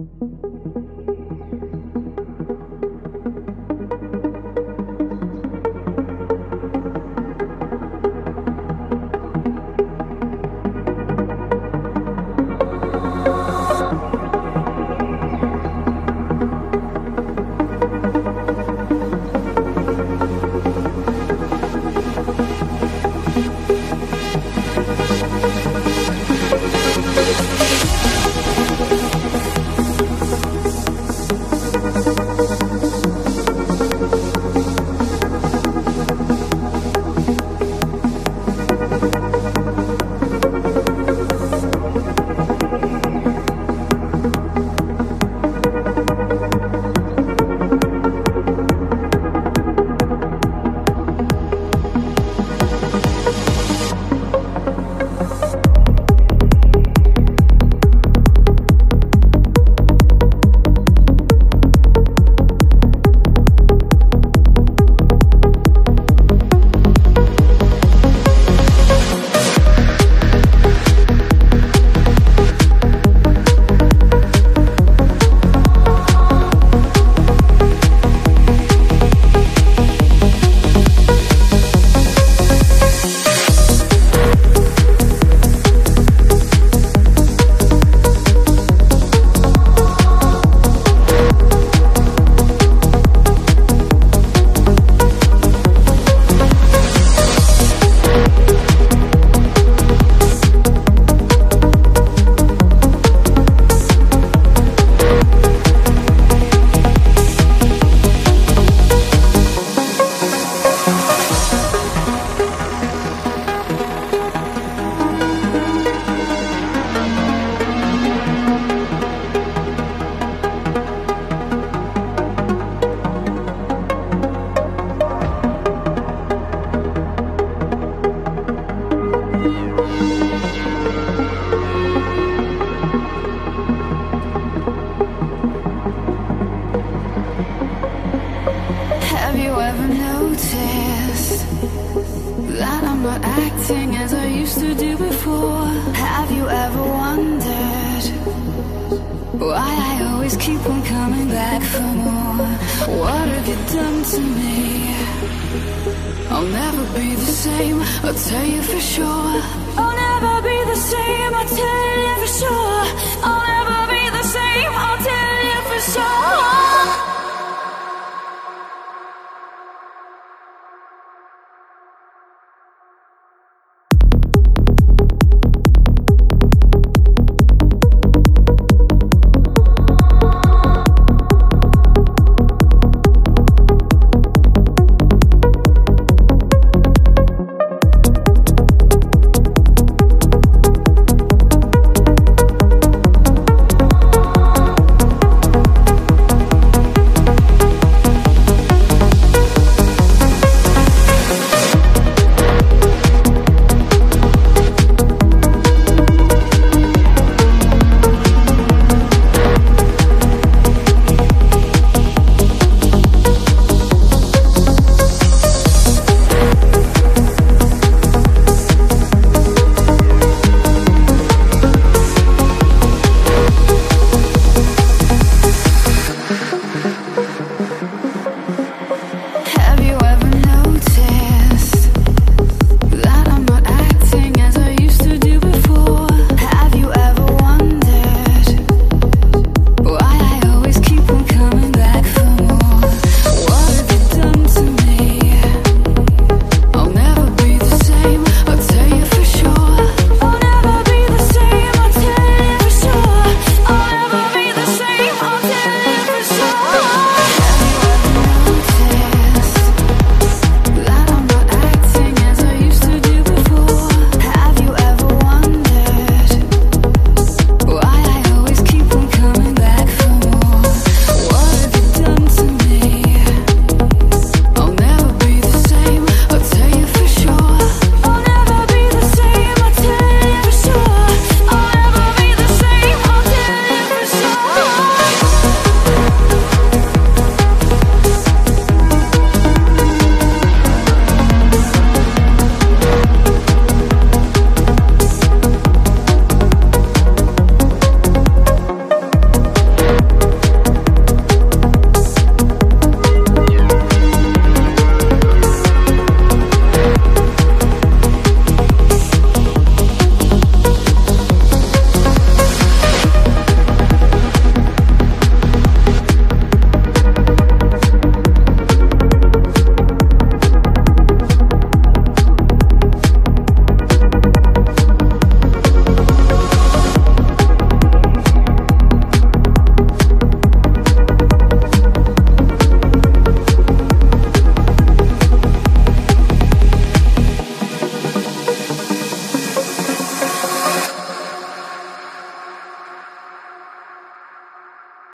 Have you acting as I used to do before? Have you ever wondered why I always keep on coming back for more? What have you done to me? I'll never be the same, I'll tell you for sure. I'll never be the same, I'll tell you